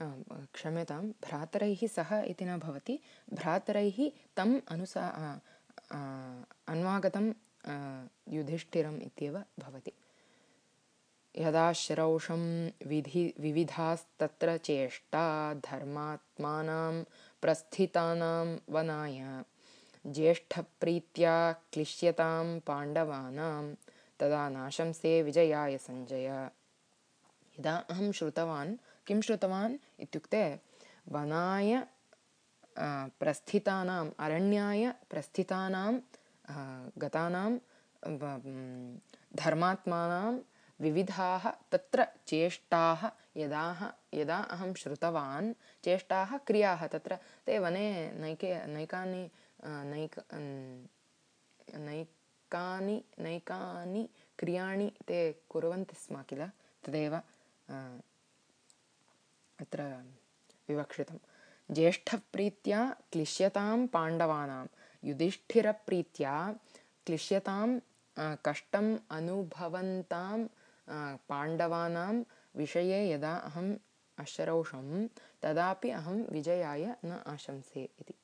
क्षम्यतां भ्रातरैः सह इति न भवति। भ्रातरैः तम् अनुसा अन्वागतं युधिष्ठिरम् इत्येव भवति। यदा श्रौषं विधि विविधास्तत्र चेष्टा धर्मात्मानां प्रस्थितानां वनाय ज्येष्ठप्रीत्या क्लिश्यतां पाण्डवानां तदा नाशंसे विजयाय सञ्जय यदा अहं श्रुतवान् किं श्रुतवान् इत्युक्ते वनाय प्रस्थितानाम् अरण्याय प्रस्थितानां गतानां धर्मात्मानां विविधाः तत्र चेष्टाः यदाः यदा अहं श्रुतवान् चेष्टाः क्रियाः तत्र ते वने नैके नैकानि नैक नैकानि नैकानि क्रियाणि ते कुर्वन्ति स्म किल? तदेव अत्र विवक्षितं। ज्येष्ठप्रीत्या क्लिश्यतां पाण्डवानां युधिष्ठिरप्रीत्या क्लिश्यतां कष्टम् अनुभवन्तां पाण्डवानां विषये यदा अहम् अश्रौषं तदापि अहं विजयाय न आशंसे इति